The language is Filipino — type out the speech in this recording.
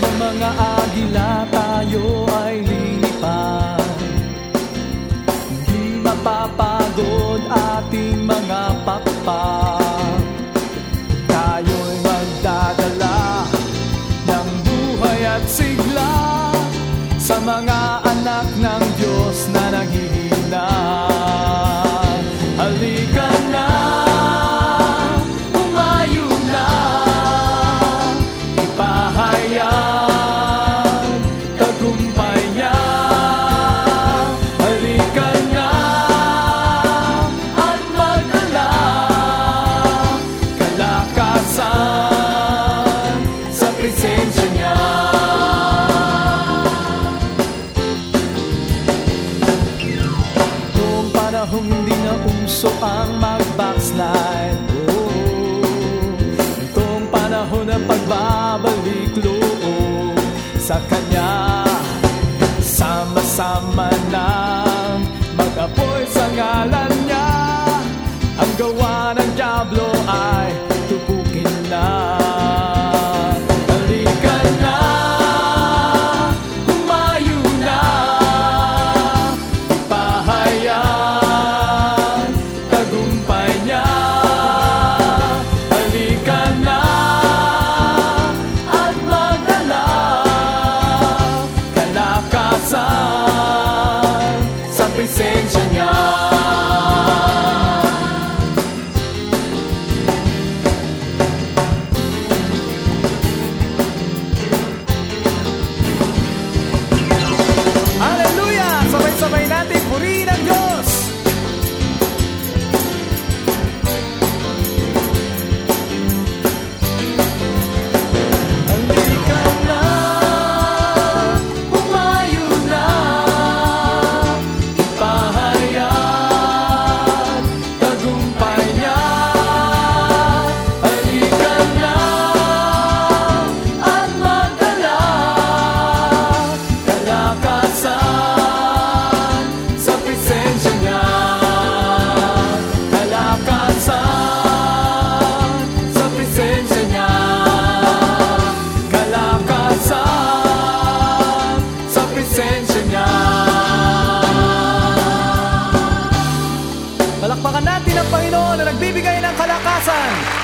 ba mga agila panahong di na uso ang mag-backslide oh, Itong panahon ng pagbabalik loob sa Kanya Sama-sama ng mag-apoy sa ngalan 하며 감 사.